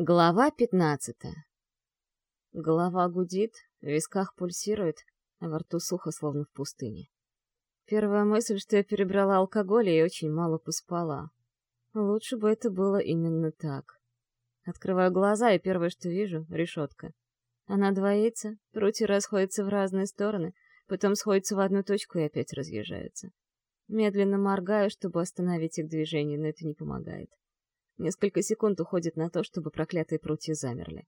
Глава пятнадцатая. Голова гудит, в висках пульсирует, а во рту сухо, словно в пустыне. Первая мысль, что я перебрала алкоголь и очень мало поспала. Лучше бы это было именно так. Открываю глаза, и первое, что вижу — решетка. Она двоится, прутья расходятся в разные стороны, потом сходятся в одну точку и опять разъезжаются. Медленно моргаю, чтобы остановить их движение, но это не помогает. Несколько секунд уходит на то, чтобы проклятые прутья замерли.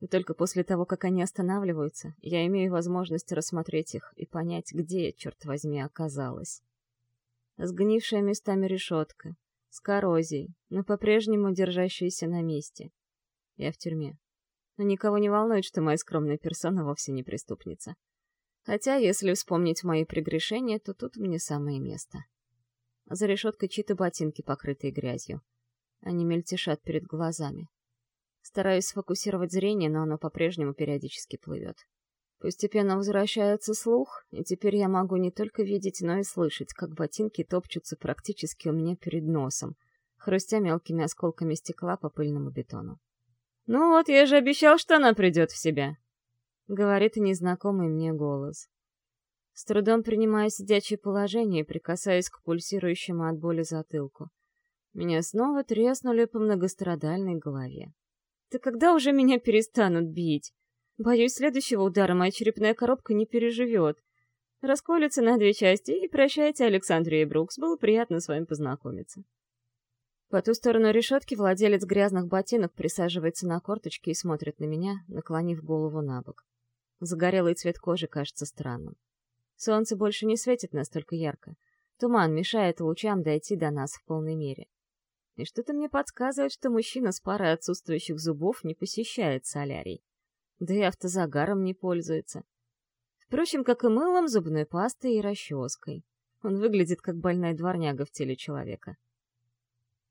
И только после того, как они останавливаются, я имею возможность рассмотреть их и понять, где, черт возьми, оказалась. Сгнившая местами решетка, с коррозией, но по-прежнему держащаяся на месте. Я в тюрьме. Но никого не волнует, что моя скромная персона вовсе не преступница. Хотя, если вспомнить мои прегрешения, то тут мне самое место. За решеткой чьи-то ботинки, покрытые грязью. Они мельтешат перед глазами. Стараюсь сфокусировать зрение, но оно по-прежнему периодически плывет. Постепенно возвращается слух, и теперь я могу не только видеть, но и слышать, как ботинки топчутся практически у меня перед носом, хрустя мелкими осколками стекла по пыльному бетону. «Ну вот, я же обещал, что она придет в себя», — говорит незнакомый мне голос. С трудом принимая сидячее положение и прикасаясь к пульсирующему от боли затылку. Меня снова треснули по многострадальной голове. «Да когда уже меня перестанут бить? Боюсь, следующего удара моя черепная коробка не переживет. Расколется на две части, и прощайте, Александрия Брукс, было приятно с вами познакомиться». По ту сторону решетки владелец грязных ботинок присаживается на корточки и смотрит на меня, наклонив голову на бок. Загорелый цвет кожи кажется странным. Солнце больше не светит настолько ярко. Туман мешает лучам дойти до нас в полной мере. И что-то мне подсказывает, что мужчина с парой отсутствующих зубов не посещает солярий. Да и автозагаром не пользуется. Впрочем, как и мылом, зубной пастой и расческой. Он выглядит как больная дворняга в теле человека.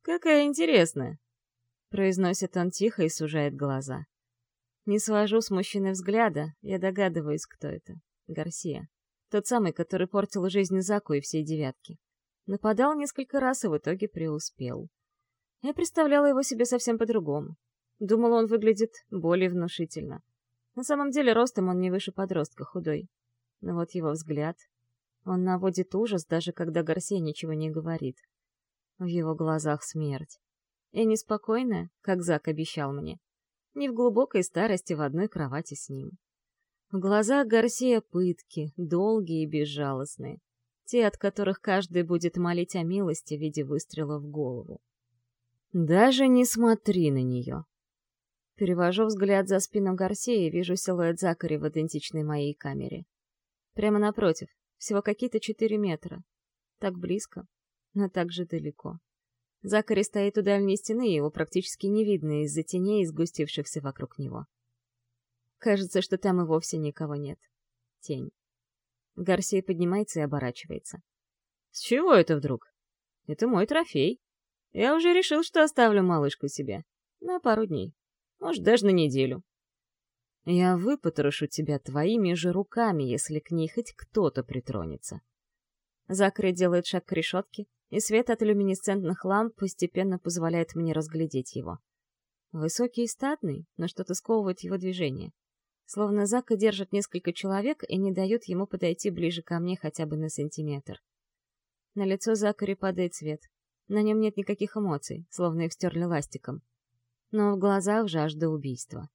«Какая интересная!» — произносит он тихо и сужает глаза. Не свожу с мужчины взгляда, я догадываюсь, кто это. Гарсия. Тот самый, который портил жизнь Заку и всей девятки. Нападал несколько раз и в итоге преуспел. Я представляла его себе совсем по-другому. Думала, он выглядит более внушительно. На самом деле ростом он не выше подростка, худой. Но вот его взгляд... Он наводит ужас, даже когда Гарсия ничего не говорит. В его глазах смерть. И неспокойная, как Зак обещал мне. Не в глубокой старости в одной кровати с ним. В глазах Гарсия пытки, долгие и безжалостные. Те, от которых каждый будет молить о милости в виде выстрела в голову. Даже не смотри на нее. Перевожу взгляд за спину Гарсии и вижу силуэт Закари в идентичной моей камере. Прямо напротив, всего какие-то четыре метра. Так близко, но так же далеко. Закари стоит у дальней стены, и его практически не видно из-за теней, сгустившихся вокруг него. Кажется, что там и вовсе никого нет. Тень. Гарсия поднимается и оборачивается. «С чего это вдруг? Это мой трофей. Я уже решил, что оставлю малышку себе. На пару дней. Может, даже на неделю. Я выпотрошу тебя твоими же руками, если к ней хоть кто-то притронется. Закри делает шаг к решетке, и свет от люминесцентных ламп постепенно позволяет мне разглядеть его. Высокий и статный, но что-то сковывает его движение. Словно Зака держит несколько человек и не дают ему подойти ближе ко мне хотя бы на сантиметр. На лицо Закари падает свет. На нем нет никаких эмоций, словно их стерли ластиком. Но в глазах жажда убийства.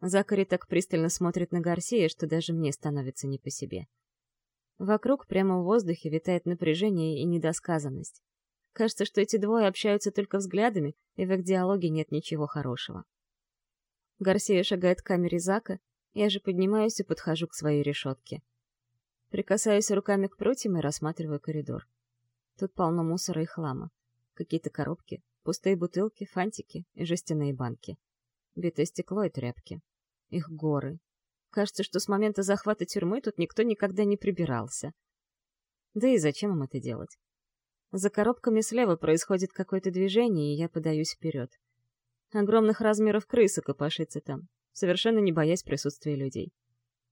Закари так пристально смотрит на Гарсия, что даже мне становится не по себе. Вокруг прямо в воздухе витает напряжение и недосказанность. Кажется, что эти двое общаются только взглядами, и в их диалоге нет ничего хорошего. Гарсия шагает к камере Зака, я же поднимаюсь и подхожу к своей решетке. Прикасаюсь руками к прутьям и рассматриваю коридор. Тут полно мусора и хлама. Какие-то коробки, пустые бутылки, фантики и жестяные банки. Битое стекло и тряпки. Их горы. Кажется, что с момента захвата тюрьмы тут никто никогда не прибирался. Да и зачем им это делать? За коробками слева происходит какое-то движение, и я подаюсь вперед. Огромных размеров крыса копошится там, совершенно не боясь присутствия людей.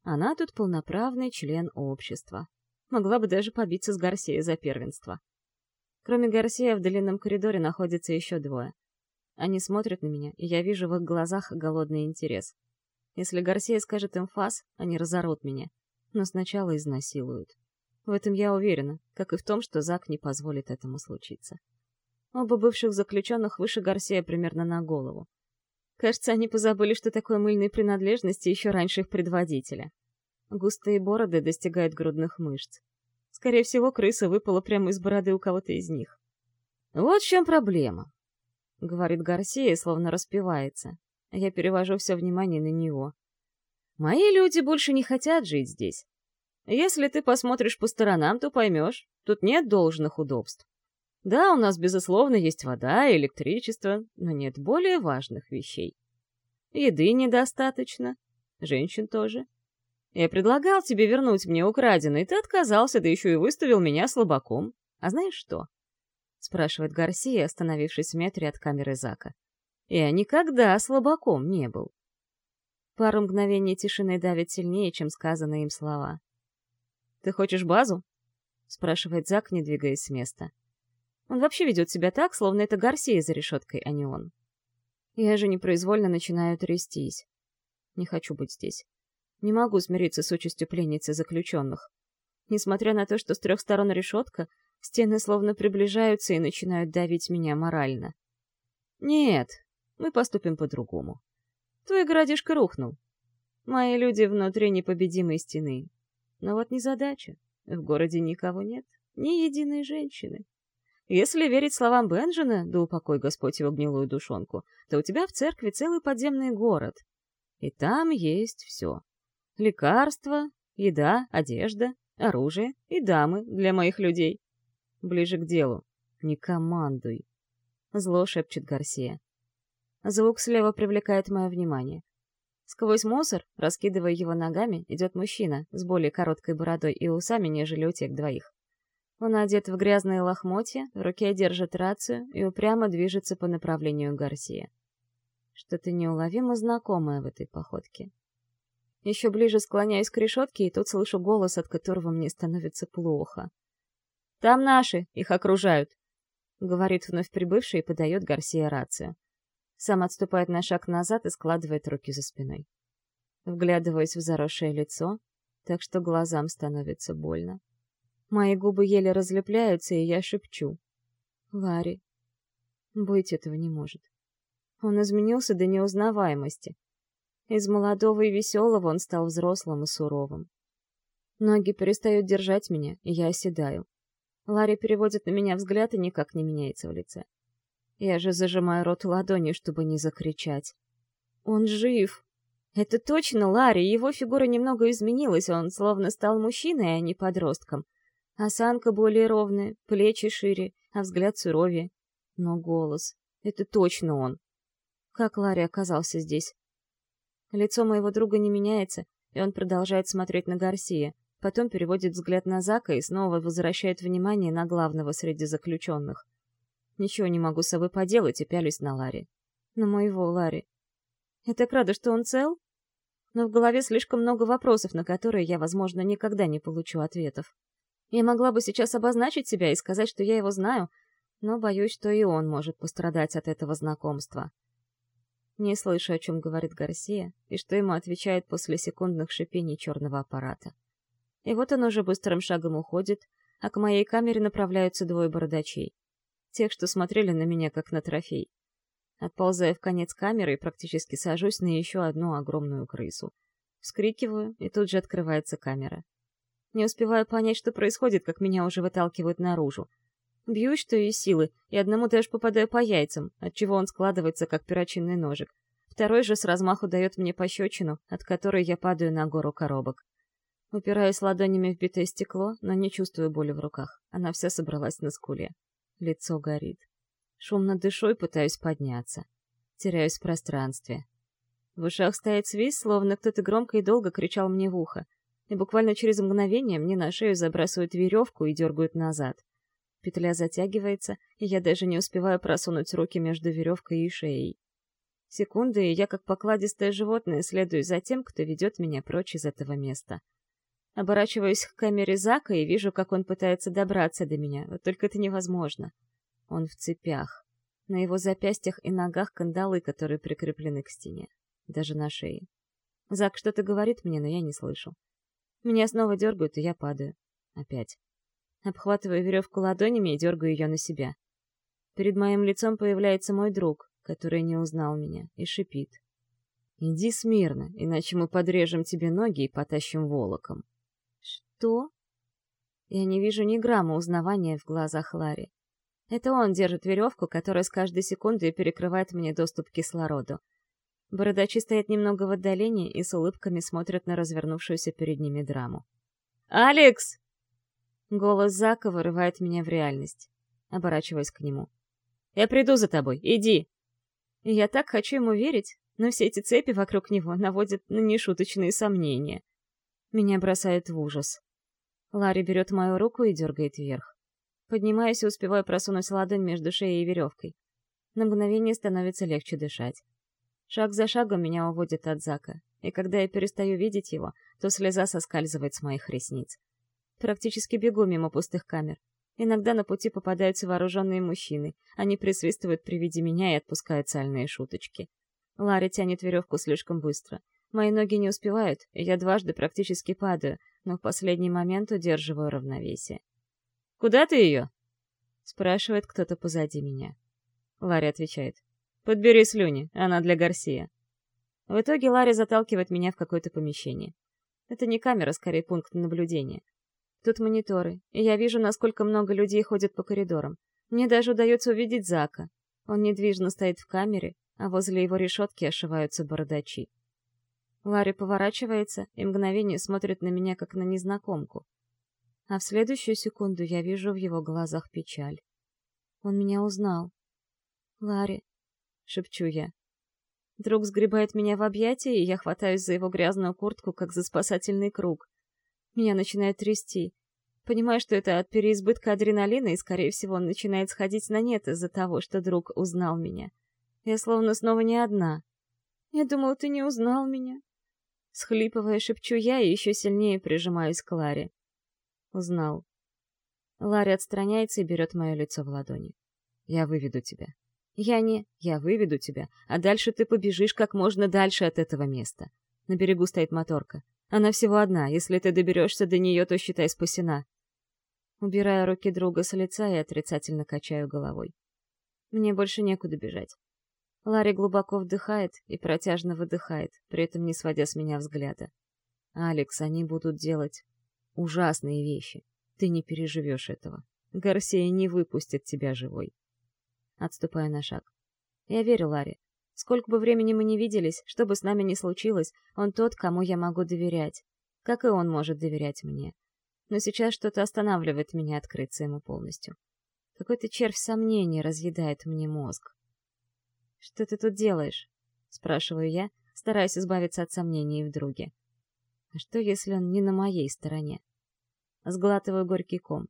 Она тут полноправный член общества. Могла бы даже побиться с Гарсией за первенство. Кроме Гарсия, в длинном коридоре находится еще двое. Они смотрят на меня, и я вижу в их глазах голодный интерес. Если Гарсия скажет им фас, они разорут меня. Но сначала изнасилуют. В этом я уверена, как и в том, что Зак не позволит этому случиться. Оба бывших заключенных выше Гарсия примерно на голову. Кажется, они позабыли, что такое мыльные принадлежности еще раньше их предводителя. Густые бороды достигают грудных мышц. Скорее всего, крыса выпала прямо из бороды у кого-то из них. «Вот в чем проблема», — говорит Гарсия, словно распевается. Я перевожу все внимание на него. «Мои люди больше не хотят жить здесь. Если ты посмотришь по сторонам, то поймешь, тут нет должных удобств. Да, у нас, безусловно, есть вода и электричество, но нет более важных вещей. Еды недостаточно, женщин тоже. Я предлагал тебе вернуть мне украденное, ты отказался, да еще и выставил меня слабаком. А знаешь что? Спрашивает Гарсия, остановившись в метре от камеры Зака. Я никогда слабаком не был. Пару мгновений тишины давит сильнее, чем сказанные им слова. «Ты хочешь базу?» — спрашивает Зак, не двигаясь с места. Он вообще ведет себя так, словно это Гарсия за решеткой, а не он. Я же непроизвольно начинаю трястись. Не хочу быть здесь. Не могу смириться с участью пленницы заключенных. Несмотря на то, что с трех сторон решетка, стены словно приближаются и начинают давить меня морально. Нет, мы поступим по-другому. Твой городишко рухнул. Мои люди внутри непобедимой стены. Но вот незадача. В городе никого нет, ни единой женщины. Если верить словам Бенджина, да упокой Господь его гнилую душонку, то у тебя в церкви целый подземный город. И там есть все. Лекарства, еда, одежда, оружие и дамы для моих людей. Ближе к делу. Не командуй. Зло шепчет Гарсия. Звук слева привлекает мое внимание. Сквозь мусор, раскидывая его ногами, идет мужчина с более короткой бородой и усами, нежели у тех двоих. Он одет в грязные лохмотья, в руке держит рацию и упрямо движется по направлению Гарсия. Что-то неуловимо знакомое в этой походке. Еще ближе склоняюсь к решетке, и тут слышу голос, от которого мне становится плохо. «Там наши, их окружают», — говорит вновь прибывший и подает Гарсия рацию. Сам отступает на шаг назад и складывает руки за спиной. Вглядываясь в заросшее лицо, так что глазам становится больно. Мои губы еле разлепляются, и я шепчу. «Ларри, быть этого не может. Он изменился до неузнаваемости. Из молодого и веселого он стал взрослым и суровым. Ноги перестают держать меня, и я оседаю. Ларри переводит на меня взгляд и никак не меняется в лице. Я же зажимаю рот ладонью, чтобы не закричать. Он жив. Это точно Ларри, его фигура немного изменилась, он словно стал мужчиной, а не подростком. Осанка более ровная, плечи шире, а взгляд суровее. Но голос — это точно он. Как Ларри оказался здесь? Лицо моего друга не меняется, и он продолжает смотреть на Гарсия, потом переводит взгляд на Зака и снова возвращает внимание на главного среди заключенных. Ничего не могу с собой поделать и пялюсь на Ларри. На моего Ларри. Я так рада, что он цел. Но в голове слишком много вопросов, на которые я, возможно, никогда не получу ответов. Я могла бы сейчас обозначить себя и сказать, что я его знаю, но боюсь, что и он может пострадать от этого знакомства. Не слышу, о чем говорит Гарсия, и что ему отвечает после секундных шипений черного аппарата. И вот он уже быстрым шагом уходит, а к моей камере направляются двое бородачей тех, что смотрели на меня как на трофей. Отползая в конец камеры практически сажусь на еще одну огромную крысу. Вскрикиваю, и тут же открывается камера. Не успеваю понять, что происходит, как меня уже выталкивают наружу. Бьюсь, что из силы, и одному даже попадаю по яйцам, отчего он складывается, как перочинный ножик. Второй же с размаху дает мне пощечину, от которой я падаю на гору коробок. Упираюсь ладонями в битое стекло, но не чувствую боли в руках. Она вся собралась на скуле. Лицо горит. Шумно дышу и пытаюсь подняться. Теряюсь в пространстве. В ушах стоит свист, словно кто-то громко и долго кричал мне в ухо. И буквально через мгновение мне на шею забрасывают веревку и дергают назад. Петля затягивается, и я даже не успеваю просунуть руки между веревкой и шеей. Секунды, и я, как покладистое животное, следую за тем, кто ведет меня прочь из этого места. Оборачиваюсь к камере Зака и вижу, как он пытается добраться до меня, вот только это невозможно. Он в цепях. На его запястьях и ногах кандалы, которые прикреплены к стене. Даже на шее. Зак что-то говорит мне, но я не слышу. Меня снова дергают, и я падаю. Опять. Обхватываю веревку ладонями и дергаю ее на себя. Перед моим лицом появляется мой друг, который не узнал меня, и шипит. «Иди смирно, иначе мы подрежем тебе ноги и потащим волоком». «Что?» Я не вижу ни грамма узнавания в глазах Ларри. Это он держит веревку, которая с каждой секундой перекрывает мне доступ к кислороду. Бородачи стоят немного в отдалении и с улыбками смотрят на развернувшуюся перед ними драму. «Алекс!» Голос Зака вырывает меня в реальность. Оборачиваюсь к нему. «Я приду за тобой, иди!» Я так хочу ему верить, но все эти цепи вокруг него наводят на нешуточные сомнения. Меня бросает в ужас. Ларри берет мою руку и дергает вверх. Поднимаюсь и успеваю просунуть ладонь между шеей и веревкой. На мгновение становится легче дышать. Шаг за шагом меня уводит от Зака, и когда я перестаю видеть его, то слеза соскальзывает с моих ресниц. Практически бегу мимо пустых камер. Иногда на пути попадаются вооруженные мужчины. Они присвистывают при виде меня и отпускают сальные шуточки. Ларри тянет веревку слишком быстро. Мои ноги не успевают, и я дважды практически падаю, но в последний момент удерживаю равновесие. «Куда ты ее?» — спрашивает кто-то позади меня. Ларри отвечает. «Подбери слюни, она для Гарсия». В итоге Ларри заталкивает меня в какое-то помещение. Это не камера, скорее пункт наблюдения. Тут мониторы, и я вижу, насколько много людей ходят по коридорам. Мне даже удается увидеть Зака. Он недвижно стоит в камере, а возле его решетки ошиваются бородачи. Ларри поворачивается и мгновение смотрит на меня, как на незнакомку. А в следующую секунду я вижу в его глазах печаль. Он меня узнал. «Ларри», — шепчу я. Друг сгребает меня в объятия, и я хватаюсь за его грязную куртку, как за спасательный круг. Меня начинает трясти. Понимаю, что это от переизбытка адреналина, и, скорее всего, он начинает сходить на нет из-за того, что друг узнал меня. Я словно снова не одна. Я думала, ты не узнал меня. Схлипывая, шепчу я и еще сильнее прижимаюсь к Ларе. Узнал. Ларри отстраняется и берет мое лицо в ладони. Я выведу тебя. Я не... Я выведу тебя, а дальше ты побежишь как можно дальше от этого места. На берегу стоит моторка. Она всего одна. Если ты доберешься до нее, то считай спасена. Убирая руки друга с лица и отрицательно качаю головой. Мне больше некуда бежать. Ларри глубоко вдыхает и протяжно выдыхает, при этом не сводя с меня взгляда. «Алекс, они будут делать ужасные вещи. Ты не переживешь этого. Гарсия не выпустит тебя живой». Отступаю на шаг. Я верю Ларри. Сколько бы времени мы не виделись, что бы с нами ни случилось, он тот, кому я могу доверять. Как и он может доверять мне. Но сейчас что-то останавливает меня открыться ему полностью. Какой-то червь сомнений разъедает мне мозг. «Что ты тут делаешь?» — спрашиваю я, стараясь избавиться от сомнений в друге. «А что, если он не на моей стороне?» Сглатываю горький ком.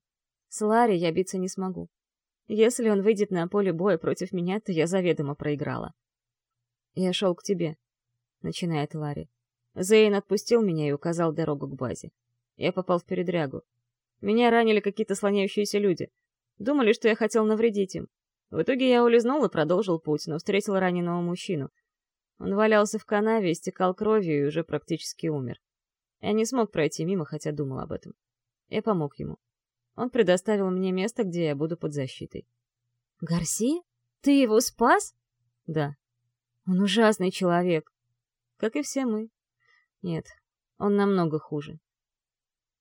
С Ларри я биться не смогу. Если он выйдет на поле боя против меня, то я заведомо проиграла. «Я шел к тебе», — начинает Ларри. Зейн отпустил меня и указал дорогу к базе. Я попал в передрягу. Меня ранили какие-то слоняющиеся люди. Думали, что я хотел навредить им. В итоге я улизнул и продолжил путь, но встретил раненого мужчину. Он валялся в канаве, истекал кровью и уже практически умер. Я не смог пройти мимо, хотя думал об этом. Я помог ему. Он предоставил мне место, где я буду под защитой. «Гарси? Ты его спас?» «Да». «Он ужасный человек. Как и все мы. Нет, он намного хуже».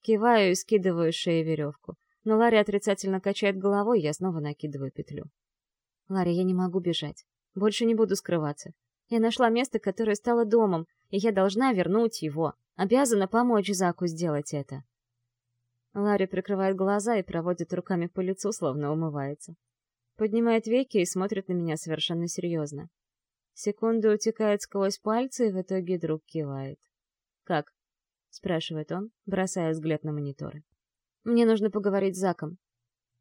Киваю и скидываю с шеи веревку. Но Ларри отрицательно качает головой, я снова накидываю петлю. Ларри, я не могу бежать. Больше не буду скрываться. Я нашла место, которое стало домом, и я должна вернуть его. Обязана помочь Заку сделать это. Ларри прикрывает глаза и проводит руками по лицу, словно умывается. Поднимает веки и смотрит на меня совершенно серьезно. Секунду утекает сквозь пальцы, и в итоге друг кивает. «Как?» — спрашивает он, бросая взгляд на мониторы. «Мне нужно поговорить с Заком.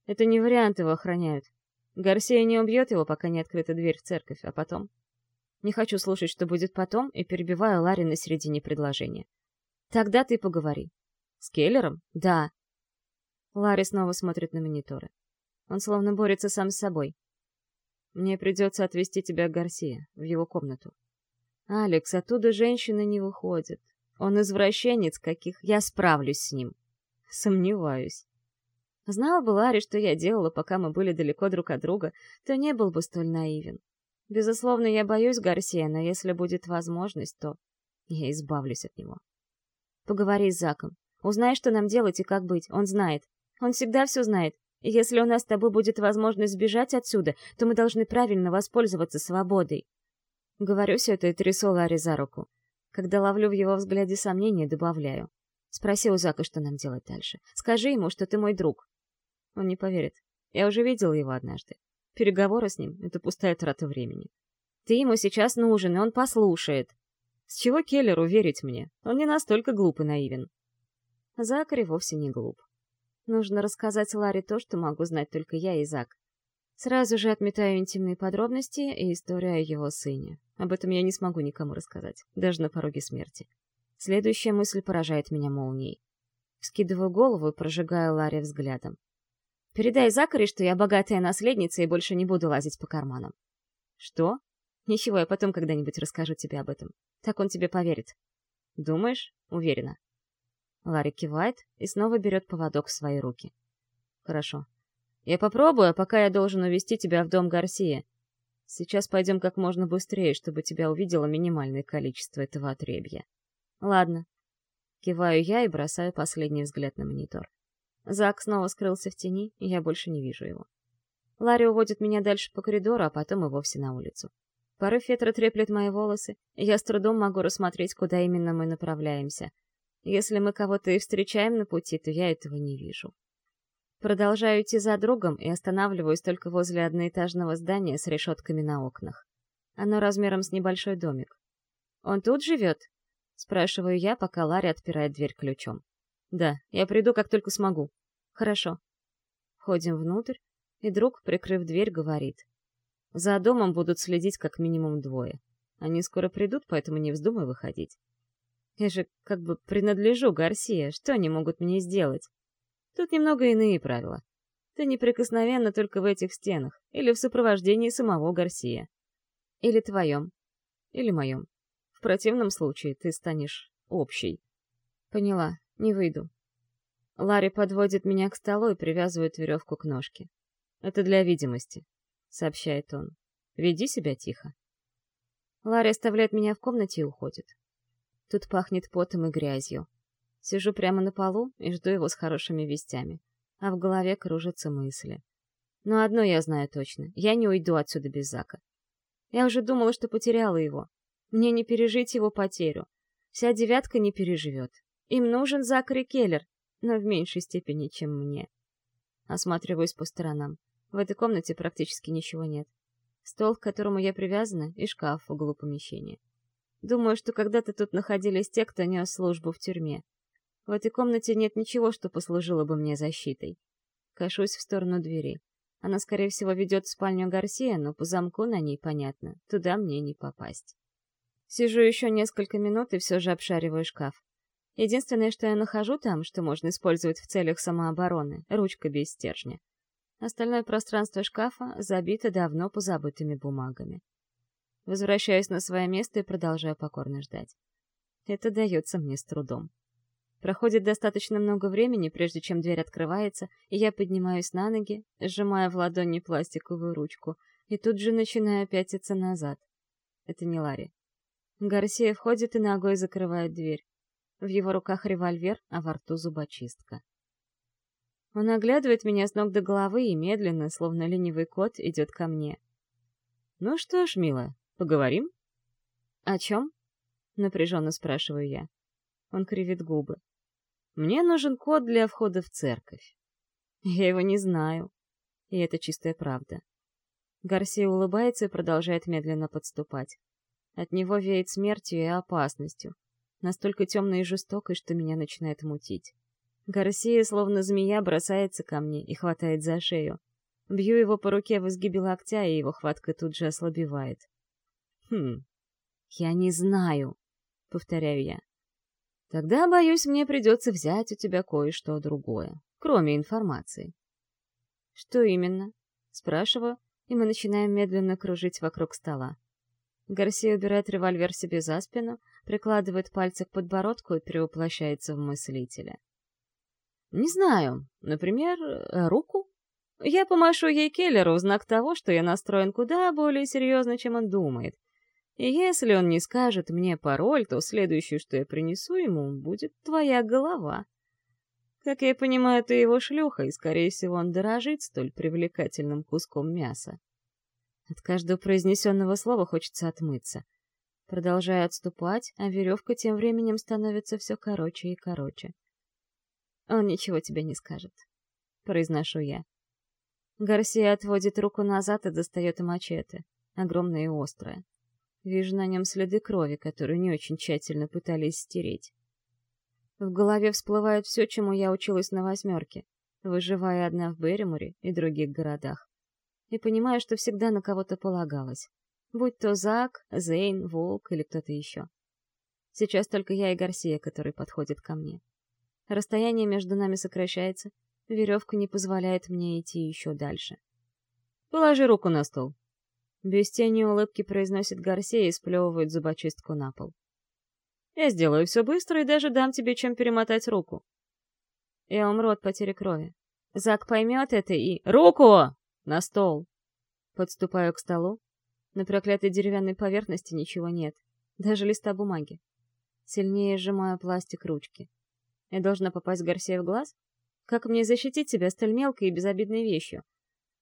Это не вариант, его охраняют. Гарсия не убьет его, пока не открыта дверь в церковь, а потом... Не хочу слушать, что будет потом, и перебиваю Ларри на середине предложения. Тогда ты поговори. С Келлером? Да. Ларри снова смотрит на мониторы. Он словно борется сам с собой. Мне придется отвезти тебя к Гарсия, в его комнату. Алекс, оттуда женщина не выходит. Он извращенец каких, я справлюсь с ним. Сомневаюсь. Знал бы Ларри, что я делала, пока мы были далеко друг от друга, то не был бы столь наивен. Безусловно, я боюсь Гарсия, но если будет возможность, то я избавлюсь от него. Поговори с Заком. Узнай, что нам делать и как быть. Он знает. Он всегда все знает. Если у нас с тобой будет возможность сбежать отсюда, то мы должны правильно воспользоваться свободой. Говорю все это и трясу Ларри за руку. Когда ловлю в его взгляде сомнения, добавляю. Спроси у Зака, что нам делать дальше. Скажи ему, что ты мой друг. Он не поверит. Я уже видела его однажды. Переговоры с ним — это пустая трата времени. Ты ему сейчас нужен, и он послушает. С чего Келлеру верить мне? Он не настолько глуп и наивен. Закари вовсе не глуп. Нужно рассказать Ларе то, что могу знать только я и Зак. Сразу же отметаю интимные подробности и историю о его сыне. Об этом я не смогу никому рассказать, даже на пороге смерти. Следующая мысль поражает меня молнией. Скидываю голову и прожигаю Ларе взглядом. «Передай Закари, что я богатая наследница и больше не буду лазить по карманам». «Что?» «Ничего, я потом когда-нибудь расскажу тебе об этом. Так он тебе поверит». «Думаешь?» «Уверена». Ларри кивает и снова берет поводок в свои руки. «Хорошо. Я попробую, а пока я должен увести тебя в дом Гарсия. Сейчас пойдем как можно быстрее, чтобы тебя увидело минимальное количество этого отребья». «Ладно». Киваю я и бросаю последний взгляд на монитор. Зак снова скрылся в тени, и я больше не вижу его. Ларри уводит меня дальше по коридору, а потом и вовсе на улицу. Порыв ветра треплет мои волосы, и я с трудом могу рассмотреть, куда именно мы направляемся. Если мы кого-то и встречаем на пути, то я этого не вижу. Продолжаю идти за другом и останавливаюсь только возле одноэтажного здания с решетками на окнах. Оно размером с небольшой домик. «Он тут живет?» — спрашиваю я, пока Ларри отпирает дверь ключом. «Да, я приду, как только смогу». «Хорошо». Входим внутрь, и друг, прикрыв дверь, говорит. За домом будут следить как минимум двое. Они скоро придут, поэтому не вздумай выходить. Я же как бы принадлежу Гарсия, что они могут мне сделать? Тут немного иные правила. Ты неприкосновенна только в этих стенах, или в сопровождении самого Гарсия. Или твоем, или моем. В противном случае ты станешь общей. Поняла, не выйду. Ларри подводит меня к столу и привязывает веревку к ножке. Это для видимости сообщает он. Веди себя тихо. Ларри оставляет меня в комнате и уходит. Тут пахнет потом и грязью. Сижу прямо на полу и жду его с хорошими вестями, а в голове кружатся мысли. Но одно я знаю точно — я не уйду отсюда без Зака. Я уже думала, что потеряла его. Мне не пережить его потерю. Вся девятка не переживет. Им нужен Закари Келлер, но в меньшей степени, чем мне. Осматриваюсь по сторонам. В этой комнате практически ничего нет. Стол, к которому я привязана, и шкаф в углу помещения. Думаю, что когда-то тут находились те, кто нес службу в тюрьме. В этой комнате нет ничего, что послужило бы мне защитой. Кашусь в сторону двери. Она, скорее всего, ведет в спальню Гарсия, но по замку на ней понятно. Туда мне не попасть. Сижу еще несколько минут и все же обшариваю шкаф. Единственное, что я нахожу там, что можно использовать в целях самообороны — ручка без стержня. Остальное пространство шкафа забито давно позабытыми бумагами. Возвращаюсь на свое место и продолжаю покорно ждать. Это дается мне с трудом. Проходит достаточно много времени, прежде чем дверь открывается, и я поднимаюсь на ноги, сжимая в ладони пластиковую ручку, и тут же начинаю пятиться назад. Это не Ларри. Гарсия входит и ногой закрывает дверь. В его руках револьвер, а во рту зубочистка. Он оглядывает меня с ног до головы и медленно, словно ленивый кот, идет ко мне. «Ну что ж, милая, поговорим?» «О чем?» — напряженно спрашиваю я. Он кривит губы. «Мне нужен код для входа в церковь. Я его не знаю. И это чистая правда». Гарсия улыбается и продолжает медленно подступать. От него веет смертью и опасностью, настолько темной и жестокой, что меня начинает мутить. Гарсия, словно змея, бросается ко мне и хватает за шею. Бью его по руке в изгибе локтя, и его хватка тут же ослабевает. «Хм, я не знаю», — повторяю я. «Тогда, боюсь, мне придется взять у тебя кое-что другое, кроме информации». «Что именно?» — спрашиваю, и мы начинаем медленно кружить вокруг стола. Гарсия убирает револьвер себе за спину, прикладывает пальцы к подбородку и перевоплощается в мыслителя. «Не знаю. Например, э, руку?» Я помашу ей Келлеру в знак того, что я настроен куда более серьезно, чем он думает. Если он не скажет мне пароль, то следующее, что я принесу ему, будет твоя голова. Как я понимаю, ты его шлюха, и, скорее всего, он дорожит столь привлекательным куском мяса. От каждого произнесенного слова хочется отмыться. Продолжаю отступать, а веревка тем временем становится все короче и короче. «Он ничего тебе не скажет», — произношу я. Гарсия отводит руку назад и достает мачете, огромное и острое. Вижу на нем следы крови, которые не очень тщательно пытались стереть. В голове всплывает все, чему я училась на восьмерке, выживая одна в Берриморе и других городах. И понимаю, что всегда на кого-то полагалась. Будь то Зак, Зейн, Волк или кто-то еще. Сейчас только я и Гарсия, который подходит ко мне. Расстояние между нами сокращается, веревка не позволяет мне идти еще дальше. «Положи руку на стол», без тени улыбки произносит Гарсия и сплевывает зубочистку на пол. «Я сделаю все быстро и даже дам тебе чем перемотать руку». Я умру от потери крови. Зак поймет это и... «Руку! На стол!» Подступаю к столу. На проклятой деревянной поверхности ничего нет. Даже листа бумаги. Сильнее сжимаю пластик ручки. Я должна попасть Гарсия в глаз? Как мне защитить себя столь мелкой и безобидной вещью?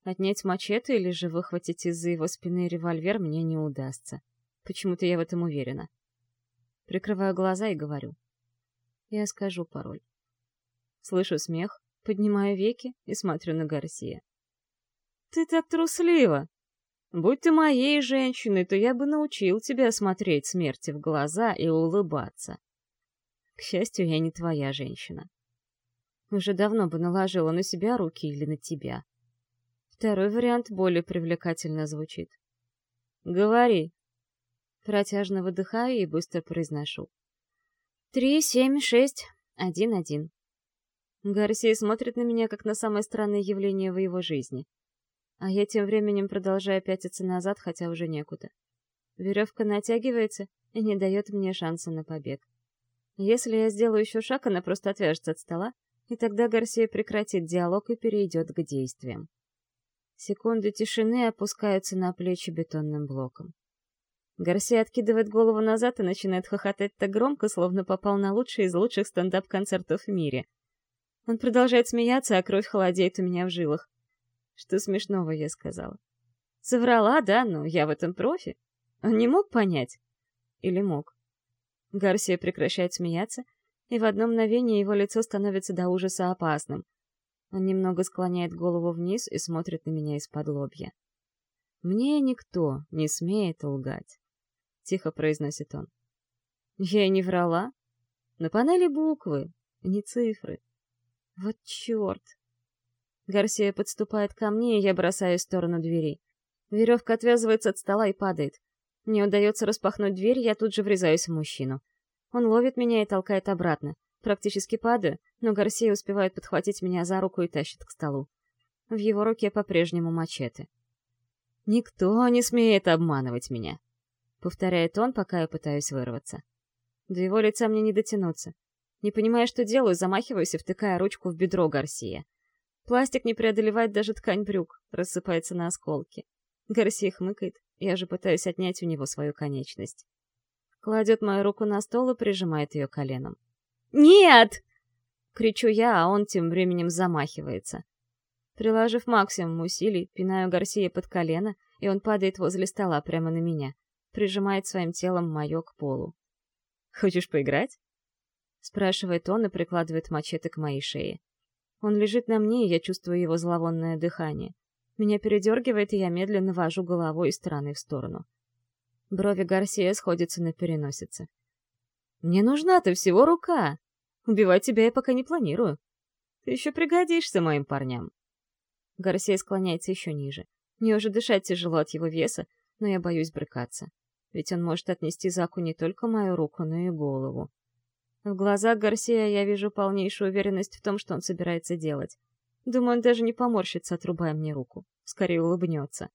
Отнять мачете или же выхватить из-за его спины револьвер мне не удастся. Почему-то я в этом уверена. Прикрываю глаза и говорю. Я скажу пароль. Слышу смех, поднимаю веки и смотрю на Гарсия. «Ты так труслива! Будь ты моей женщиной, то я бы научил тебя смотреть смерти в глаза и улыбаться. К счастью, я не твоя женщина. Уже давно бы наложила на себя руки или на тебя. Второй вариант более привлекательно звучит. «Говори». Протяжно выдыхаю и быстро произношу. «Три, семь, шесть, один, один». Гарсия смотрит на меня, как на самое странное явление в его жизни. А я тем временем продолжаю пятиться назад, хотя уже некуда. Веревка натягивается и не дает мне шанса на побег. Если я сделаю еще шаг, она просто отвяжется от стола, и тогда Гарсия прекратит диалог и перейдет к действиям. Секунды тишины опускаются на плечи бетонным блоком. Гарсия откидывает голову назад и начинает хохотать так громко, словно попал на лучший из лучших стендап-концертов в мире. Он продолжает смеяться, а кровь холодеет у меня в жилах. Что смешного я сказала? Соврала, да, но я в этом профи. Он не мог понять? Или мог? Гарсия прекращает смеяться, и в одно мгновение его лицо становится до ужаса опасным. Он немного склоняет голову вниз и смотрит на меня из-под лобья. «Мне никто не смеет лгать», — тихо произносит он. «Я и не врала. На панели буквы, не цифры. Вот черт!» Гарсия подступает ко мне, и я бросаюсь в сторону двери. Веревка отвязывается от стола и падает. Мне удается распахнуть дверь, я тут же врезаюсь в мужчину. Он ловит меня и толкает обратно. Практически падаю, но Гарсия успевает подхватить меня за руку и тащит к столу. В его руке по-прежнему мачете. «Никто не смеет обманывать меня», — повторяет он, пока я пытаюсь вырваться. До его лица мне не дотянуться. Не понимая, что делаю, замахиваюсь и втыкая ручку в бедро Гарсия. Пластик не преодолевает даже ткань брюк, рассыпается на осколки. Гарсия хмыкает, я же пытаюсь отнять у него свою конечность. Кладет мою руку на стол и прижимает ее коленом. «Нет!» — кричу я, а он тем временем замахивается. Приложив максимум усилий, пинаю Гарсия под колено, и он падает возле стола прямо на меня, прижимает своим телом мое к полу. «Хочешь поиграть?» — спрашивает он и прикладывает мачете к моей шее. Он лежит на мне, и я чувствую его зловонное дыхание. Меня передергивает, и я медленно вожу головой из стороны в сторону. Брови Гарсия сходятся на переносице. «Мне нужна-то всего рука!» Убивать тебя я пока не планирую. Ты еще пригодишься моим парням. Гарсия склоняется еще ниже. Мне уже дышать тяжело от его веса, но я боюсь брыкаться. Ведь он может отнести Заку не только мою руку, но и голову. В глазах Гарсия я вижу полнейшую уверенность в том, что он собирается делать. Думаю, он даже не поморщится, отрубая мне руку. Скорее улыбнется.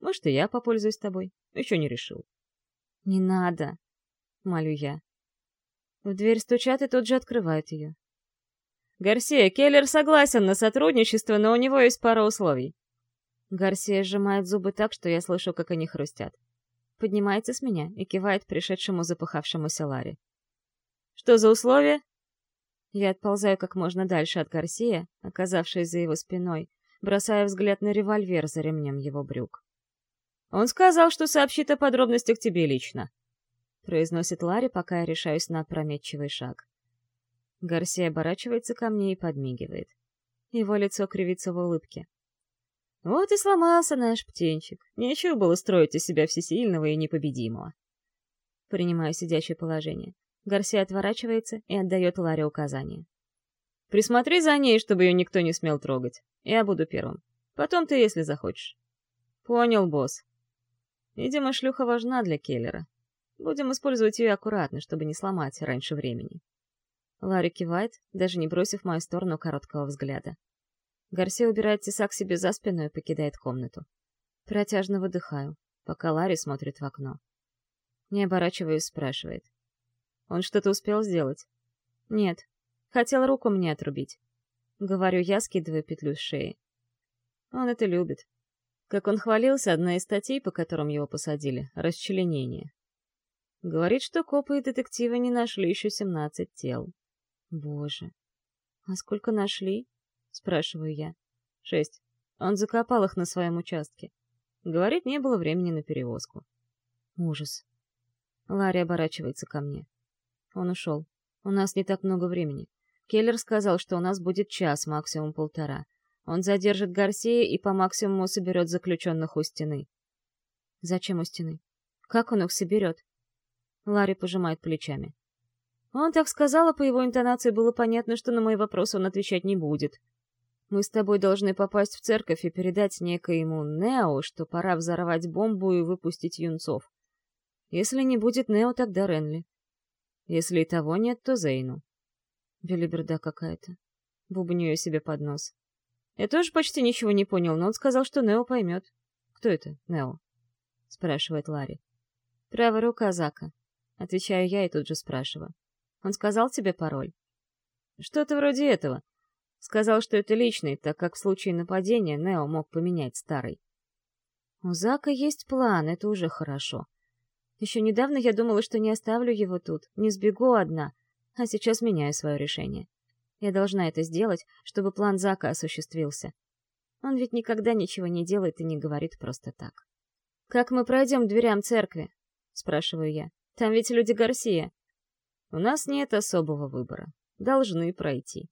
Может, и я попользуюсь тобой. Еще не решил. «Не надо!» — молю я. В дверь стучат и тут же открывают ее. «Гарсия, Келлер согласен на сотрудничество, но у него есть пара условий». Гарсия сжимает зубы так, что я слышу, как они хрустят. Поднимается с меня и кивает пришедшему запыхавшемуся Ларе. «Что за условия?» Я отползаю как можно дальше от Гарсия, оказавшись за его спиной, бросая взгляд на револьвер за ремнем его брюк. Он сказал, что сообщит о подробностях тебе лично. Произносит Ларри, пока я решаюсь на опрометчивый шаг. Гарсия оборачивается ко мне и подмигивает. Его лицо кривится в улыбке. Вот и сломался наш птенчик. Нечего было строить из себя всесильного и непобедимого. Принимаю сидящее положение. Гарсия отворачивается и отдает Ларе указания. «Присмотри за ней, чтобы ее никто не смел трогать. Я буду первым. Потом ты, если захочешь». «Понял, босс», Видимо, шлюха важна для Келлера. Будем использовать ее аккуратно, чтобы не сломать раньше времени. Ларри кивает, даже не бросив мою сторону короткого взгляда. Гарсия убирает тесак себе за спину и покидает комнату. Протяжно выдыхаю, пока Ларри смотрит в окно. Не оборачиваясь, спрашивает. Он что-то успел сделать? Нет. Хотел руку мне отрубить. Говорю я, скидываю петлю с шеи. Он это любит. Как он хвалился, одна из статей, по которым его посадили — расчленение. Говорит, что копы и детективы не нашли еще 17 тел. Боже. А сколько нашли? Спрашиваю я. Шесть. Он закопал их на своем участке. Говорит, не было времени на перевозку. Ужас. Ларри оборачивается ко мне. Он ушел. У нас не так много времени. Келлер сказал, что у нас будет час, максимум полтора. Он задержит Гарсия и по максимуму соберет заключенных у стены. Зачем у стены? Как он их соберет? Ларри пожимает плечами. Он так сказал, а по его интонации было понятно, что на мои вопросы он отвечать не будет. Мы с тобой должны попасть в церковь и передать некоему Нео, что пора взорвать бомбу и выпустить юнцов. Если не будет Нео, тогда Ренли. Если и того нет, то Зейну. Белиберда какая-то. Бубню себе под нос. Я тоже почти ничего не понял, но он сказал, что Нео поймет. «Кто это, Нео?» — спрашивает Ларри. «Правая рука Зака». Отвечаю я и тут же спрашиваю. «Он сказал тебе пароль?» «Что-то вроде этого. Сказал, что это личный, так как в случае нападения Нео мог поменять старый». «У Зака есть план, это уже хорошо. Еще недавно я думала, что не оставлю его тут, не сбегу одна, а сейчас меняю свое решение. Я должна это сделать, чтобы план Зака осуществился. Он ведь никогда ничего не делает и не говорит просто так. «Как мы пройдем дверям церкви?» — спрашиваю я. «Там ведь люди Гарсия». «У нас нет особого выбора. Должны пройти.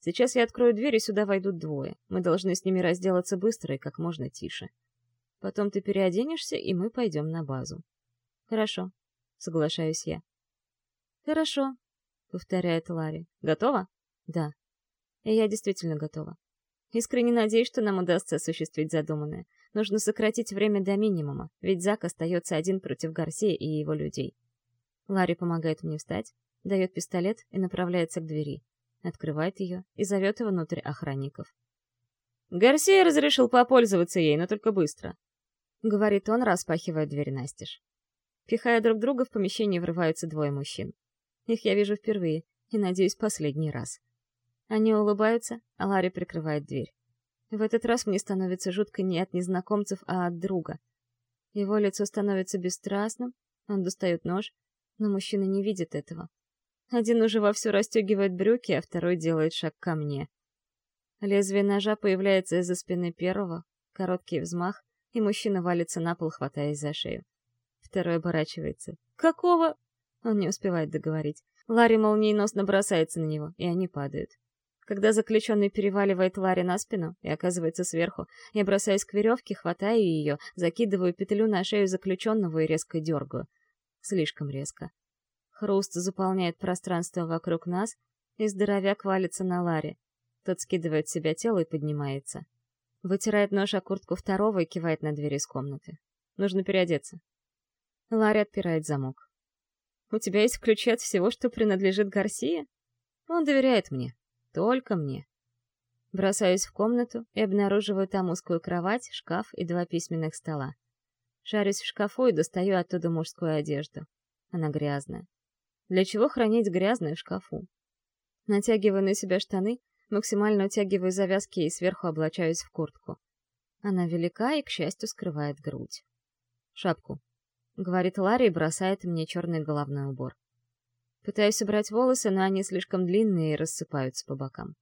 Сейчас я открою дверь, и сюда войдут двое. Мы должны с ними разделаться быстро и как можно тише. Потом ты переоденешься, и мы пойдем на базу». «Хорошо», — соглашаюсь я. «Хорошо», — повторяет Ларри. «Готова?» Да. И я действительно готова. Искренне надеюсь, что нам удастся осуществить задуманное. Нужно сократить время до минимума, ведь Зак остается один против Гарсия и его людей. Ларри помогает мне встать, дает пистолет и направляется к двери. Открывает ее и зовет его внутрь охранников. «Гарсия разрешил попользоваться ей, но только быстро», — говорит он, распахивая дверь настежь. Пихая друг друга, в помещение врываются двое мужчин. Их я вижу впервые и, надеюсь, последний раз. Они улыбаются, а Ларри прикрывает дверь. В этот раз мне становится жутко не от незнакомцев, а от друга. Его лицо становится бесстрастным, он достает нож, но мужчина не видит этого. Один уже вовсю расстегивает брюки, а второй делает шаг ко мне. Лезвие ножа появляется из-за спины первого, короткий взмах, и мужчина валится на пол, хватаясь за шею. Второй оборачивается. «Какого?» Он не успевает договорить. Ларри молниеносно бросается на него, и они падают. Когда заключенный переваливает Ларри на спину и оказывается сверху, я бросаюсь к веревке, хватаю ее, закидываю петлю на шею заключенного и резко дергаю. Слишком резко. Хруст заполняет пространство вокруг нас, и здоровяк валится на Ларе. Тот скидывает с себя тело и поднимается. Вытирает нож о куртку второго и кивает на дверь из комнаты. Нужно переодеться. Ларри отпирает замок. «У тебя есть ключи от всего, что принадлежит Гарсия?» «Он доверяет мне. Только мне. Бросаюсь в комнату и обнаруживаю там узкую кровать, шкаф и два письменных стола. Шарюсь в шкафу и достаю оттуда мужскую одежду. Она грязная. Для чего хранить грязное в шкафу? Натягиваю на себя штаны, максимально утягиваю завязки и сверху облачаюсь в куртку. Она велика и, к счастью, скрывает грудь. «Шапку», — говорит Ларри и бросает мне черный головной убор. Пытаюсь убрать волосы, но они слишком длинные и рассыпаются по бокам.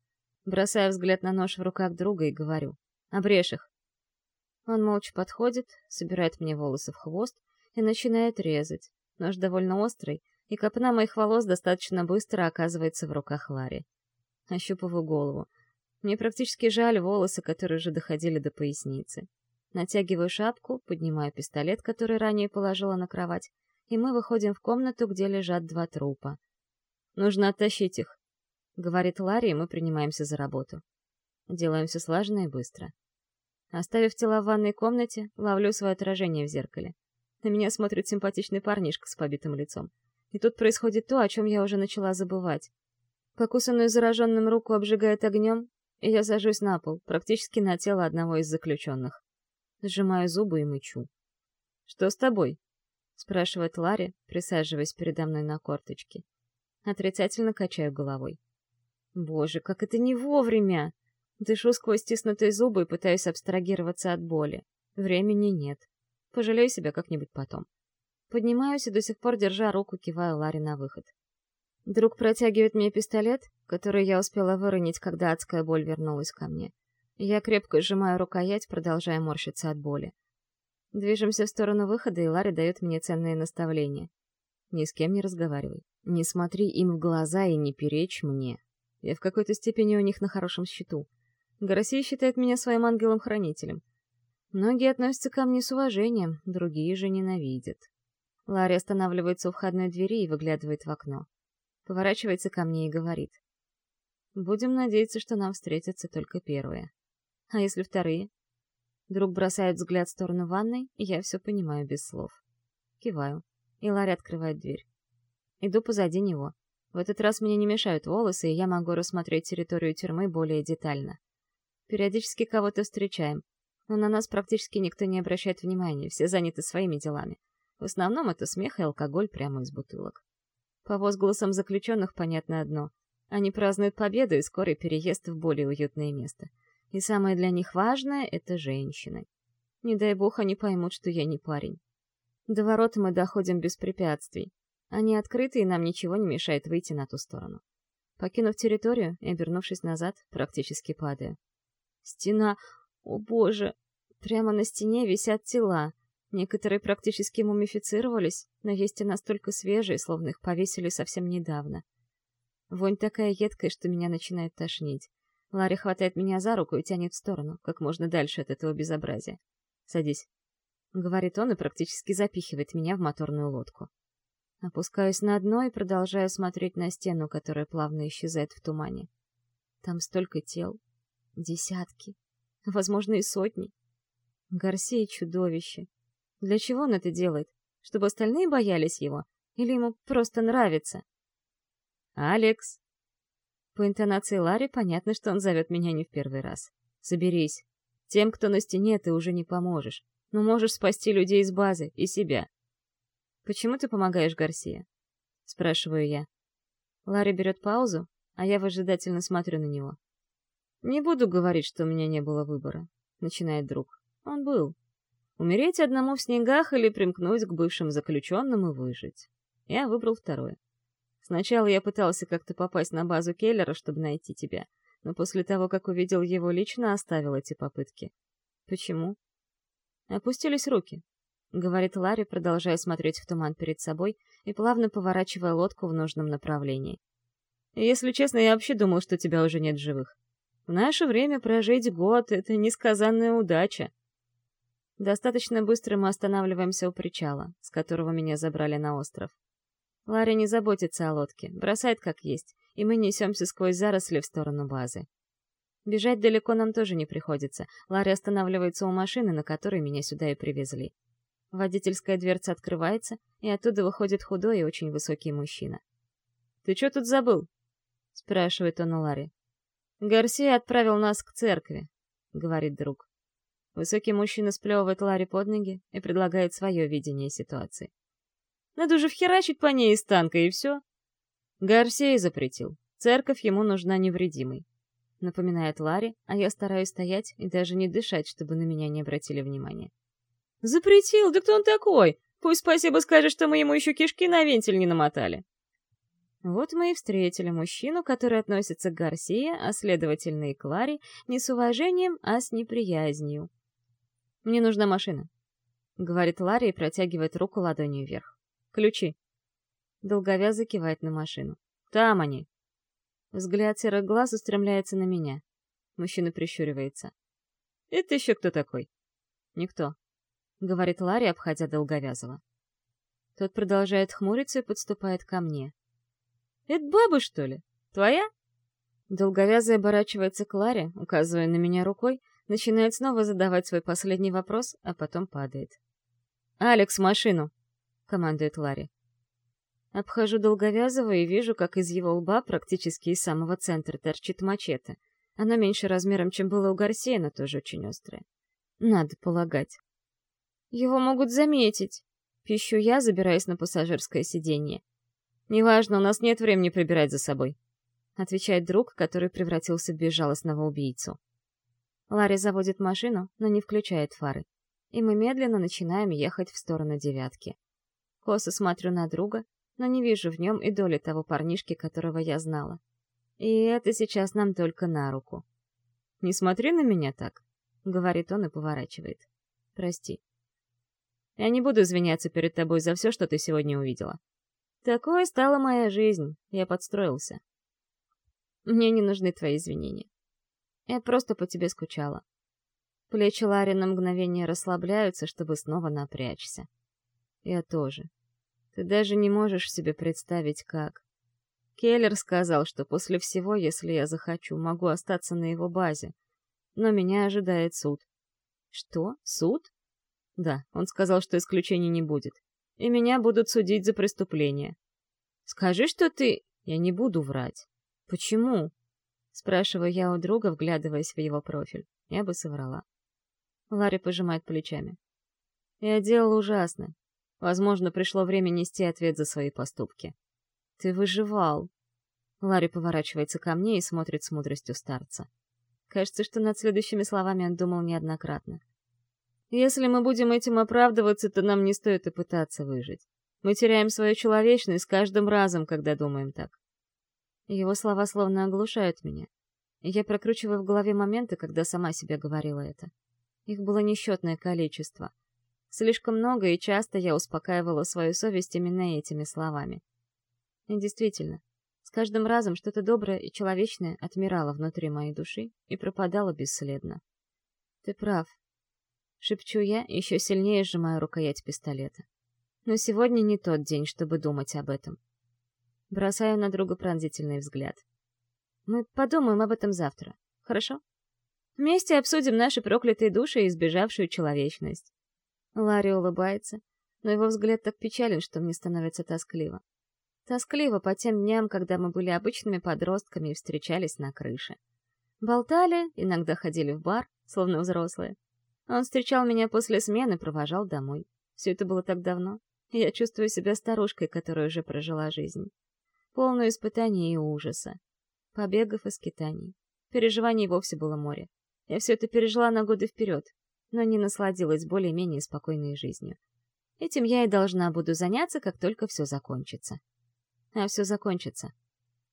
Бросаю взгляд на нож в руках друга и говорю. «Обрежь их». Он молча подходит, собирает мне волосы в хвост и начинает резать. Нож довольно острый, и копна моих волос достаточно быстро оказывается в руках Ларри. Ощупываю голову. Мне практически жаль волосы, которые уже доходили до поясницы. Натягиваю шапку, поднимаю пистолет, который ранее положила на кровать, и мы выходим в комнату, где лежат два трупа. «Нужно оттащить их», — говорит Ларри, и мы принимаемся за работу. Делаем все слаженно и быстро. Оставив тела в ванной комнате, ловлю свое отражение в зеркале. На меня смотрит симпатичный парнишка с побитым лицом. И тут происходит то, о чем я уже начала забывать. Покусанную зараженным руку обжигает огнем, и я сажусь на пол, практически на тело одного из заключенных. Сжимаю зубы и мычу. «Что с тобой?» — спрашивает Ларри, присаживаясь передо мной на корточки. Отрицательно качаю головой. Боже, как это не вовремя! Дышу сквозь стиснутые зубы и пытаюсь абстрагироваться от боли. Времени нет. Пожалею себя как-нибудь потом. Поднимаюсь и до сих пор, держа руку, киваю Ларе на выход. Друг протягивает мне пистолет, который я успела выронить, когда адская боль вернулась ко мне. Я крепко сжимаю рукоять, продолжая морщиться от боли. Движемся в сторону выхода, и Ларри дает мне ценные наставления. Ни с кем не разговаривай. Не смотри им в глаза и не перечь мне. Я в какой-то степени у них на хорошем счету. Гарасия считает меня своим ангелом-хранителем. Многие относятся ко мне с уважением, другие же ненавидят. Ларри останавливается у входной двери и выглядывает в окно. Поворачивается ко мне и говорит. Будем надеяться, что нам встретятся только первые. А если вторые? Друг бросает взгляд в сторону ванной, и я все понимаю без слов. Киваю, и Ларри открывает дверь. Иду позади него. В этот раз мне не мешают волосы, и я могу рассмотреть территорию тюрьмы более детально. Периодически кого-то встречаем, но на нас практически никто не обращает внимания, все заняты своими делами. В основном это смех и алкоголь прямо из бутылок. По возгласам заключенных понятно одно. Они празднуют победу и скорый переезд в более уютное место. И самое для них важное — это женщины. Не дай бог они поймут, что я не парень. До ворот мы доходим без препятствий. Они открыты, и нам ничего не мешает выйти на ту сторону. Покинув территорию и обернувшись назад, практически падаю. Стена... О боже! Прямо на стене висят тела. Некоторые практически мумифицировались, но есть и настолько свежие, словно их повесили совсем недавно. Вонь такая едкая, что меня начинает тошнить. Ларри хватает меня за руку и тянет в сторону, как можно дальше от этого безобразия. «Садись», — говорит он и практически запихивает меня в моторную лодку. Опускаюсь на дно и продолжаю смотреть на стену, которая плавно исчезает в тумане. Там столько тел. Десятки. Возможно, и сотни. Гарсия — чудовище. Для чего он это делает? Чтобы остальные боялись его? Или ему просто нравится? «Алекс!» По интонации Ларри понятно, что он зовет меня не в первый раз. «Соберись. Тем, кто на стене, ты уже не поможешь. Но можешь спасти людей из базы и себя. «Почему ты помогаешь Гарсия?» — спрашиваю я. Ларри берет паузу, а я выжидательно смотрю на него. «Не буду говорить, что у меня не было выбора», — начинает друг. «Он был. Умереть одному в снегах или примкнуть к бывшим заключенным и выжить. Я выбрал второе. Сначала я пытался как-то попасть на базу Келлера, чтобы найти тебя, но после того, как увидел его лично, оставил эти попытки. Почему? Опустились руки. — говорит Ларри, продолжая смотреть в туман перед собой и плавно поворачивая лодку в нужном направлении. «Если честно, я вообще думал, что тебя уже нет живых. В наше время прожить год — это несказанная удача». Достаточно быстро мы останавливаемся у причала, с которого меня забрали на остров. Ларри не заботится о лодке, бросает как есть, и мы несемся сквозь заросли в сторону базы. Бежать далеко нам тоже не приходится. Ларри останавливается у машины, на которой меня сюда и привезли. Водительская дверца открывается, и оттуда выходит худой и очень высокий мужчина. «Ты что тут забыл?» — спрашивает он у Ларри. Гарсия отправил нас к церкви, — говорит друг. Высокий мужчина сплевывает Ларри под ноги и предлагает свое видение ситуации. Надо же вхерачить по ней из танка, и все. Гарсия запретил. Церковь ему нужна невредимой. Напоминает Ларри, а я стараюсь стоять и даже не дышать, чтобы на меня не обратили внимания. Запретил? Да кто он такой? Пусть спасибо скажет, что мы ему еще кишки на вентиль не намотали. Вот мы и встретили мужчину, который относится к Гарсии, а следовательно и к Ларе, не с уважением, а с неприязнью. «Мне нужна машина», — говорит Ларри и протягивает руку ладонью вверх. «Ключи». Долговязый кивает на машину. «Там они». Взгляд серых глаз устремляется на меня. Мужчина прищуривается. «Это еще кто такой?» «Никто», — говорит Ларри, обходя Долговязого. Тот продолжает хмуриться и подступает ко мне. «Это баба, что ли? Твоя?» Долговязый оборачивается к Ларе, указывая на меня рукой, начинает снова задавать свой последний вопрос, а потом падает. «Алекс, машину!» — командует Ларри. Обхожу Долговязого и вижу, как из его лба практически из самого центра торчит мачете. Оно меньше размером, чем было у Гарсия, но тоже очень острое. Надо полагать. Его могут заметить. Пищу я, забираясь на пассажирское сиденье. «Неважно, у нас нет времени прибирать за собой», — отвечает друг, который превратился в безжалостного убийцу. Ларри заводит машину, но не включает фары. И мы медленно начинаем ехать в сторону девятки. Косо смотрю на друга, но не вижу в нем и доли того парнишки, которого я знала. И это сейчас нам только на руку. «Не смотри на меня так», — говорит он и поворачивает. «Прости. Я не буду извиняться перед тобой за все, что ты сегодня увидела. Такой стала моя жизнь, я подстроился. Мне не нужны твои извинения. Я просто по тебе скучала. Плечи Ларри на мгновение расслабляются, чтобы снова напрячься. Я тоже. Ты даже не можешь себе представить, как. Келлер сказал, что после всего, если я захочу, могу остаться на его базе. Но меня ожидает суд. Что? Суд? Да, он сказал, что исключений не будет и меня будут судить за преступление. Скажи, что ты... Я не буду врать. Почему? Спрашиваю я у друга, вглядываясь в его профиль. Я бы соврала. Ларри пожимает плечами. Я делал ужасно. Возможно, пришло время нести ответ за свои поступки. Ты выживал. Ларри поворачивается ко мне и смотрит с мудростью старца. Кажется, что над следующими словами он думал неоднократно. Если мы будем этим оправдываться, то нам не стоит и пытаться выжить. Мы теряем свою человечность с каждым разом, когда думаем так. Его слова словно оглушают меня. я прокручиваю в голове моменты, когда сама себе говорила это. Их было несчетное количество. Слишком много и часто я успокаивала свою совесть именно этими словами. И действительно, с каждым разом что-то доброе и человечное отмирало внутри моей души и пропадало бесследно. Ты прав, Шепчу я, еще сильнее сжимаю рукоять пистолета. Но сегодня не тот день, чтобы думать об этом. Бросаю на друга пронзительный взгляд. Мы подумаем об этом завтра, хорошо? Вместе обсудим наши проклятые души и избежавшую человечность. Ларри улыбается, но его взгляд так печален, что мне становится тоскливо. Тоскливо по тем дням, когда мы были обычными подростками и встречались на крыше. Болтали, иногда ходили в бар, словно взрослые. Он встречал меня после смены, провожал домой. Все это было так давно. Я чувствую себя старушкой, которая уже прожила жизнь. Полную испытаний и ужаса. Побегов и скитаний. Переживаний вовсе было море. Я все это пережила на годы вперед, но не насладилась более-менее спокойной жизнью. Этим я и должна буду заняться, как только все закончится. А все закончится.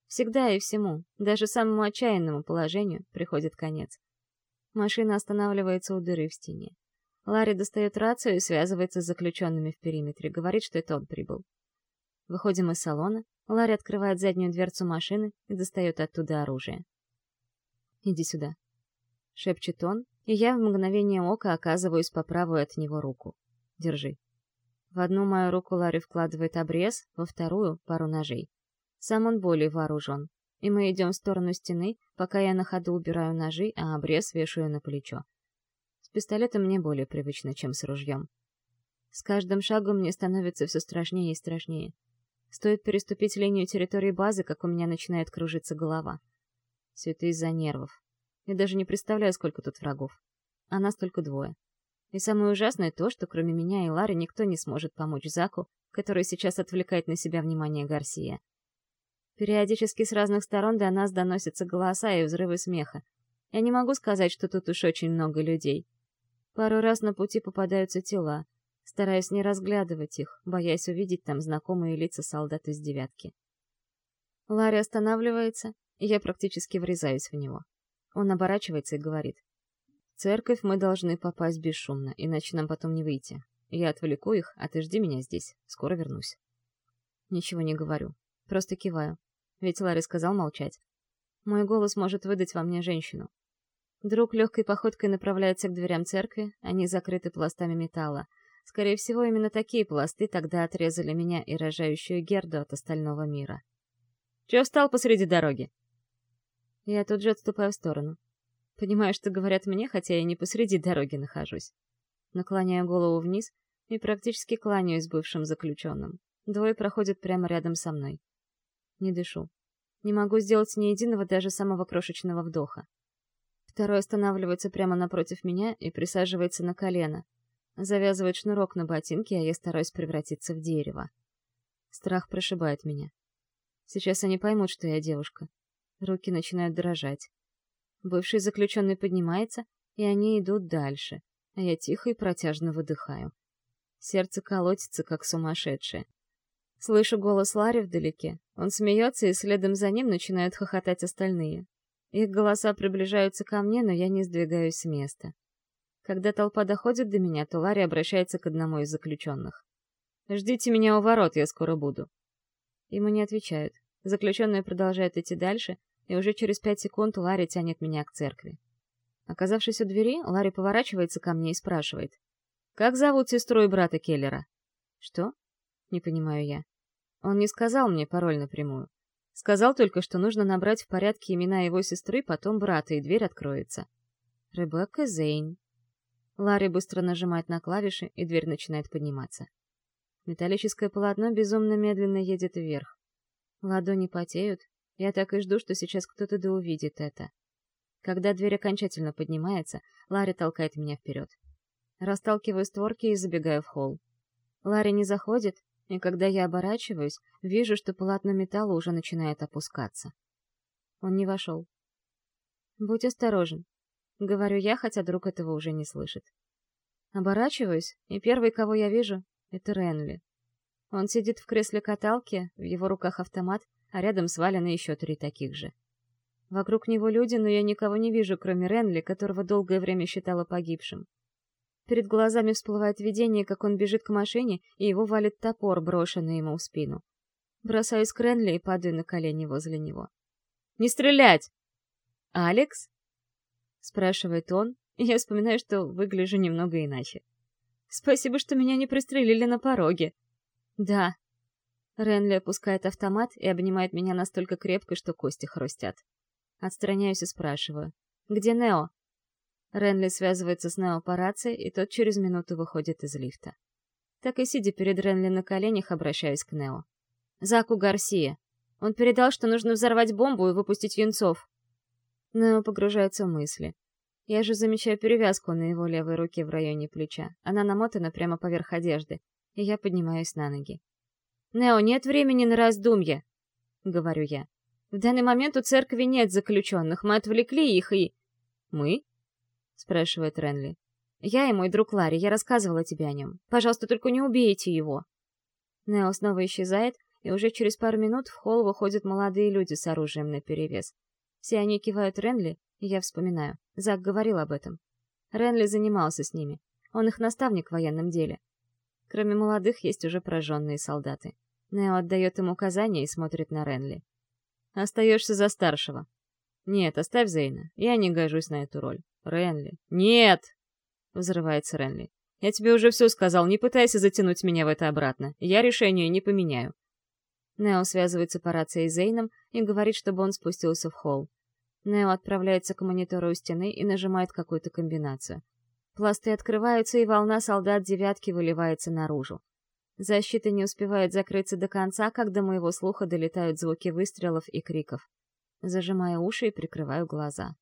Всегда и всему, даже самому отчаянному положению, приходит конец. Машина останавливается у дыры в стене. Ларри достает рацию и связывается с заключенными в периметре, говорит, что это он прибыл. Выходим из салона, Ларри открывает заднюю дверцу машины и достает оттуда оружие. «Иди сюда», — шепчет он, и я в мгновение ока оказываюсь по правую от него руку. «Держи». В одну мою руку Ларри вкладывает обрез, во вторую — пару ножей. Сам он более вооружен, и мы идем в сторону стены, пока я на ходу убираю ножи, а обрез вешаю на плечо. С пистолетом мне более привычно, чем с ружьем. С каждым шагом мне становится все страшнее и страшнее. Стоит переступить линию территории базы, как у меня начинает кружиться голова. Все это из-за нервов. Я даже не представляю, сколько тут врагов. А нас только двое. И самое ужасное то, что кроме меня и Лары никто не сможет помочь Заку, который сейчас отвлекает на себя внимание Гарсия. Периодически с разных сторон до нас доносятся голоса и взрывы смеха. Я не могу сказать, что тут уж очень много людей. Пару раз на пути попадаются тела, стараясь не разглядывать их, боясь увидеть там знакомые лица солдат из девятки. Ларри останавливается, и я практически врезаюсь в него. Он оборачивается и говорит. «В церковь мы должны попасть бесшумно, иначе нам потом не выйти. Я отвлеку их, а ты жди меня здесь. Скоро вернусь». Ничего не говорю. Просто киваю. Ведь Ларри сказал молчать. Мой голос может выдать во мне женщину. Друг легкой походкой направляется к дверям церкви, они закрыты пластами металла. Скорее всего, именно такие пласты тогда отрезали меня и рожающую Герду от остального мира. «Чё встал посреди дороги?» Я тут же отступаю в сторону. Понимаю, что говорят мне, хотя я не посреди дороги нахожусь. Наклоняю голову вниз и практически кланяюсь бывшим заключенным. Двое проходят прямо рядом со мной. Не дышу. Не могу сделать ни единого, даже самого крошечного вдоха. Второй останавливается прямо напротив меня и присаживается на колено. Завязывает шнурок на ботинке, а я стараюсь превратиться в дерево. Страх прошибает меня. Сейчас они поймут, что я девушка. Руки начинают дрожать. Бывший заключенный поднимается, и они идут дальше, а я тихо и протяжно выдыхаю. Сердце колотится, как сумасшедшее. Слышу голос Ларри вдалеке. Он смеется, и следом за ним начинают хохотать остальные. Их голоса приближаются ко мне, но я не сдвигаюсь с места. Когда толпа доходит до меня, то Ларри обращается к одному из заключенных. «Ждите меня у ворот, я скоро буду». Ему не отвечают. Заключенные продолжают идти дальше, и уже через пять секунд Ларри тянет меня к церкви. Оказавшись у двери, Ларри поворачивается ко мне и спрашивает. «Как зовут сестру и брата Келлера?» «Что?» — не понимаю я. Он не сказал мне пароль напрямую. Сказал только, что нужно набрать в порядке имена его сестры, потом брата, и дверь откроется. Ребекка Зейн. Ларри быстро нажимает на клавиши, и дверь начинает подниматься. Металлическое полотно безумно медленно едет вверх. Ладони потеют, я так и жду, что сейчас кто-то да увидит это. Когда дверь окончательно поднимается, Ларри толкает меня вперед. Расталкиваю створки и забегаю в холл. Ларри не заходит, и когда я оборачиваюсь, вижу, что полотно металла уже начинает опускаться. Он не вошел. «Будь осторожен», — говорю я, хотя друг этого уже не слышит. Оборачиваюсь, и первый, кого я вижу, — это Ренли. Он сидит в кресле каталки, в его руках автомат, а рядом свалены еще три таких же. Вокруг него люди, но я никого не вижу, кроме Ренли, которого долгое время считала погибшим. Перед глазами всплывает видение, как он бежит к машине, и его валит топор, брошенный ему в спину. Бросаюсь к Ренли и падаю на колени возле него. «Не стрелять!» «Алекс?» — спрашивает он, и я вспоминаю, что выгляжу немного иначе. «Спасибо, что меня не пристрелили на пороге». «Да», Ренли опускает автомат и обнимает меня настолько крепко, что кости хрустят. Отстраняюсь и спрашиваю. «Где Нео?» Ренли связывается с Нео по рации, и тот через минуту выходит из лифта. Так и сидя перед Ренли на коленях, обращаюсь к Нео. «Заку Гарсия. Он передал, что нужно взорвать бомбу и выпустить юнцов». Нео погружается в мысли. Я же замечаю перевязку на его левой руке в районе плеча. Она намотана прямо поверх одежды, и я поднимаюсь на ноги. «Нео, нет времени на раздумья», — говорю я. «В данный момент у церкви нет заключенных, мы отвлекли их и...» «Мы?» — спрашивает Ренли. «Я и мой друг Ларри, я рассказывала тебе о нем. Пожалуйста, только не убейте его». Нео снова исчезает, и уже через пару минут в холл выходят молодые люди с оружием наперевес. Все они кивают Ренли, и я вспоминаю. Зак говорил об этом. Ренли занимался с ними. Он их наставник в военном деле. Кроме молодых, есть уже пораженные солдаты. Нео отдает им указания и смотрит на Ренли. «Остаешься за старшего». «Нет, оставь Зейна. Я не гожусь на эту роль. Ренли». «Нет!» — взрывается Ренли. «Я тебе уже все сказал, не пытайся затянуть меня в это обратно. Я решение не поменяю». Нео связывается по рации с Зейном и говорит, чтобы он спустился в холл. Нео отправляется к монитору у стены и нажимает какую-то комбинацию. Пласты открываются, и волна солдат девятки выливается наружу. Защита не успевает закрыться до конца, как до моего слуха долетают звуки выстрелов и криков. зажимая уши и прикрываю глаза.